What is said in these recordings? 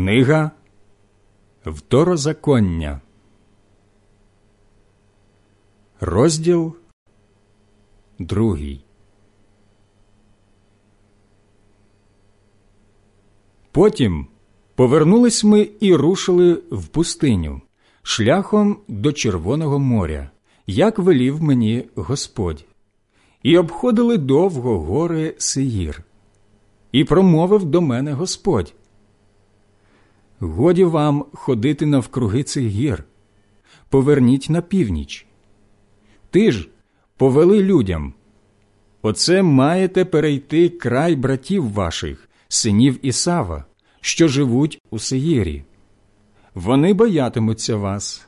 Книга Второзаконня, розділ другий. Потім повернулись ми і рушили в пустиню шляхом до Червоного моря, як велів мені Господь, і обходили довго гори Сеїр. І промовив до мене Господь. Годі вам ходити навкруги цих гір, поверніть на північ. Ти ж повели людям. Оце маєте перейти край братів ваших, синів Ісава, що живуть у Сеїрі. Вони боятимуться вас.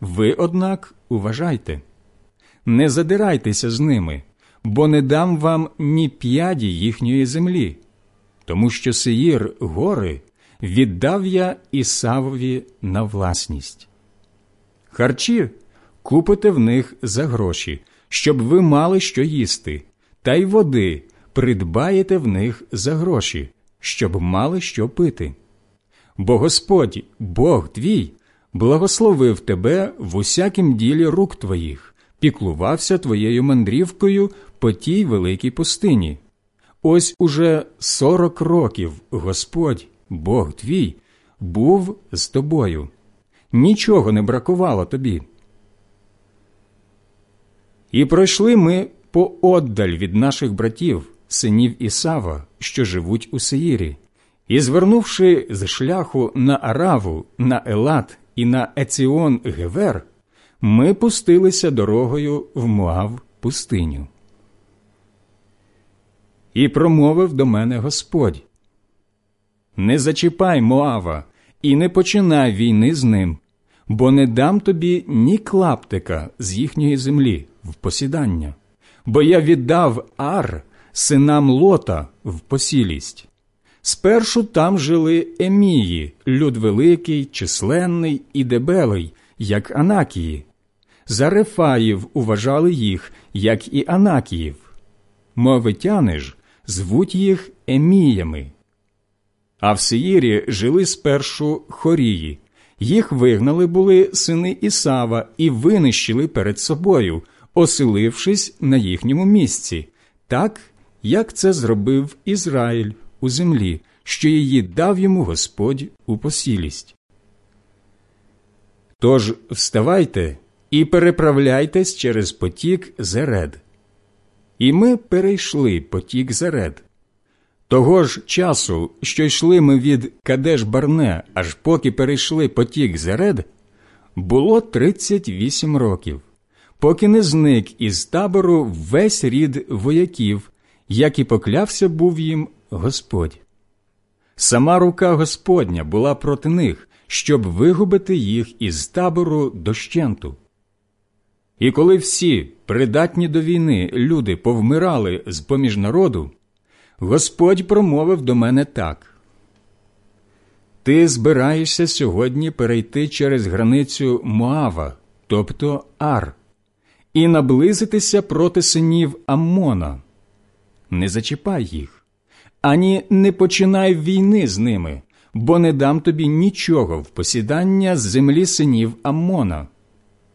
Ви, однак, уважайте, не задирайтеся з ними, бо не дам вам ні п'яді їхньої землі, тому що Сеїр гори віддав я Ісавові на власність. Харчі купите в них за гроші, щоб ви мали що їсти, та й води придбаєте в них за гроші, щоб мали що пити. Бо Господь, Бог твій, благословив тебе в усякім ділі рук твоїх, піклувався твоєю мандрівкою по тій великій пустині. Ось уже сорок років Господь, Бог твій, був з тобою. Нічого не бракувало тобі. І пройшли ми пооддаль від наших братів, синів Ісава, що живуть у Сеїрі, і, звернувши з шляху на Араву, на Елат і на Еціон Гевер, ми пустилися дорогою в Моав пустиню. І промовив до мене Господь Не зачіпай Моава і не починай війни з ним, бо не дам тобі ні клаптика з їхньої землі в посідання, бо я віддав ар синам лота в посілість. Спершу там жили Емії, люд великий, численний і дебелий, як Анакії. За Рефаїв уважали їх, як і Анакіїв. Мовитяни ж звуть їх Еміями. А в Сеїрі жили спершу хорії. Їх вигнали були сини Ісава і винищили перед собою, оселившись на їхньому місці, так, як це зробив Ізраїль у землі, що її дав йому Господь у посілість. Тож вставайте і переправляйтесь через потік Зеред. І ми перейшли потік Зеред. Того ж часу, що йшли ми від Кадеш Барне, аж поки перейшли потік Зеред, було 38 років, поки не зник із табору весь рід вояків, як і поклявся був їм Господь. Сама рука Господня була проти них, щоб вигубити їх із табору дощенту. І коли всі придатні до війни люди повмирали з поміж народу, Господь промовив до мене так: Ти збираєшся сьогодні перейти через границю Моава, тобто Ар, і наблизитися проти синів Аммона. Не зачіпай їх, ані не починай війни з ними, бо не дам тобі нічого в посідання з землі синів Аммона.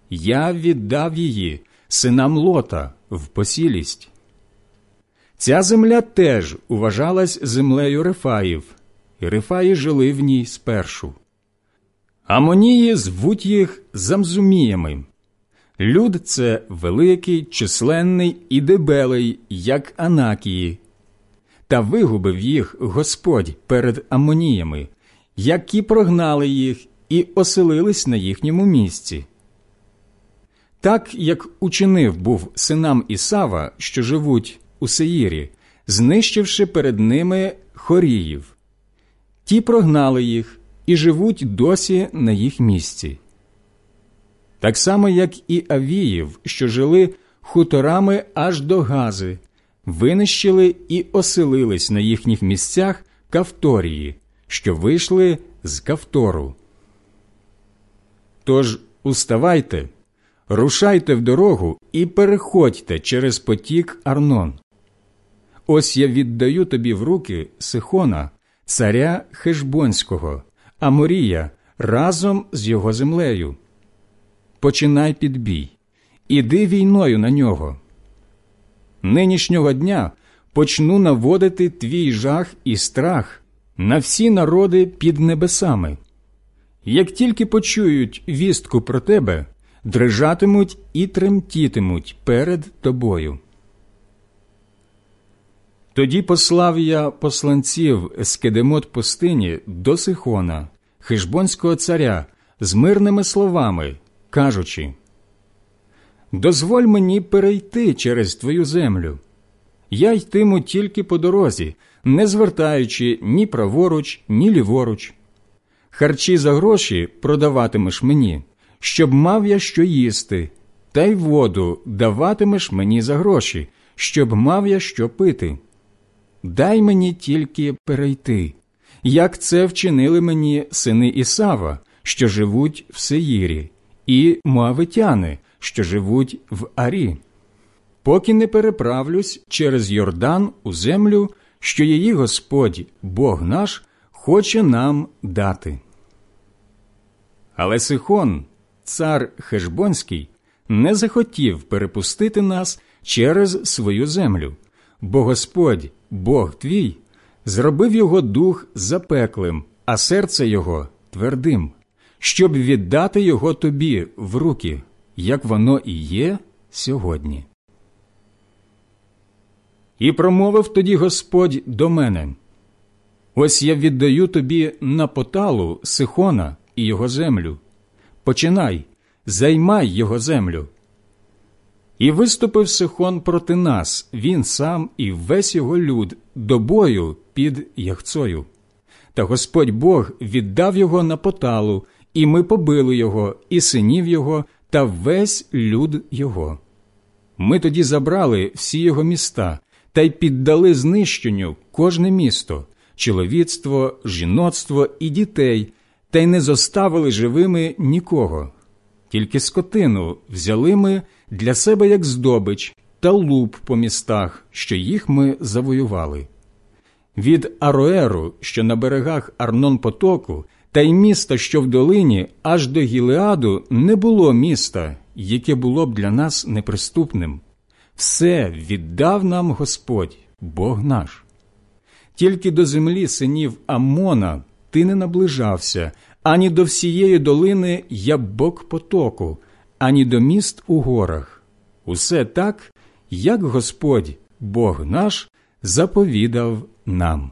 Я віддав її синам Лота в посілість. Ця земля теж уважалась землею Рефаїв, і Рефаї жили в ній спершу. Амонії звуть їх Замзуміями. Люд це великий, численний і дебелий, як Анакії, та вигубив їх Господь перед Амоніями, які прогнали їх і оселились на їхньому місці. Так як учинив був синам Ісава, що живуть у Сеїрі, знищивши перед ними хоріїв. Ті прогнали їх і живуть досі на їх місці. Так само, як і Авіїв, що жили хуторами аж до Гази, винищили і оселились на їхніх місцях Кавторії, що вийшли з Кавтору. Тож уставайте, рушайте в дорогу і переходьте через потік Арнон. Ось я віддаю тобі в руки Сихона, царя Хешбонського, Аморія разом з його землею. Починай підбій, іди війною на нього. Нинішнього дня почну наводити твій жах і страх на всі народи під небесами. Як тільки почують вістку про тебе, дрижатимуть і тремтітимуть перед тобою. Тоді послав я посланців з Кедемот пустині до Сихона, хижбонського царя, з мирними словами, кажучи Дозволь мені перейти через твою землю. Я йтиму тільки по дорозі, не звертаючи ні праворуч, ні ліворуч. Харчі за гроші продаватимеш мені, щоб мав я що їсти, та й воду даватимеш мені за гроші, щоб мав я що пити. Дай мені тільки перейти, як це вчинили мені сини Ісава, що живуть в Сеїрі, і Моавитяни, що живуть в Арі, поки не переправлюсь через Йордан у землю, що її Господь, Бог наш, хоче нам дати. Але Сихон, цар Хешбонський, не захотів перепустити нас через свою землю, бо Господь, Бог твій, зробив його дух запеклим, а серце його твердим, щоб віддати його тобі в руки, як воно і є сьогодні. І промовив тоді Господь до мене Ось я віддаю тобі на поталу Сихона і його землю. Починай, займай його землю. І виступив Сихон проти нас, він сам і весь його люд до бою під Яхцою. Та Господь Бог віддав його на поталу, і ми побили його, і синів його, та весь люд його. Ми тоді забрали всі його міста та й піддали знищенню кожне місто, чоловіцтво, жіноцтво і дітей, та й не зоставили живими нікого. Тільки скотину взяли ми для себе як здобич та луп по містах, що їх ми завоювали. Від Ароеру, що на берегах Арнон Потоку, та й міста, що в долині, аж до Гілеаду не було міста, яке було б для нас неприступним. Все віддав нам Господь, Бог наш. Тільки до землі синів Амона ти не наближався, ані до всієї долини Ябок потоку, ані до міст у горах. Усе так, як Господь, Бог наш, заповідав нам.